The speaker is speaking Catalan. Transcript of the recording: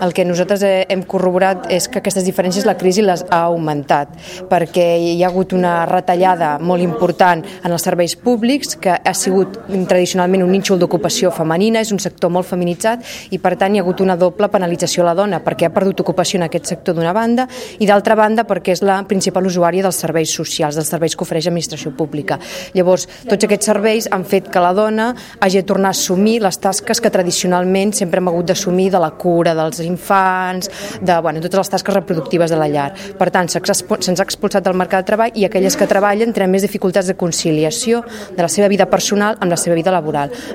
el que nosaltres hem corroborat és que aquestes diferències la crisi les ha augmentat, perquè hi ha hagut una retallada molt important en els serveis públics, que ha sigut tradicionalment un nínxol d'ocupació femenina, és un sector molt feminitzat i per tant hi ha hagut una doble penalització a la dona perquè ha perdut ocupació en aquest sector d'una banda i d'altra banda perquè és la principal usuària dels serveis socials, dels serveis que ofereix l'administració pública. Llavors, tots aquests serveis han fet que la dona hagi de tornar a assumir les tasques que tradicionalment sempre hem hagut d'assumir de la cura dels infants, de bueno, totes les tasques reproductives de la llar. Per tant, se'ns ha expulsat del mercat de treball i aquelles que treballen tenen més dificultats de conciliació de la seva vida personal amb la seva vida laboral.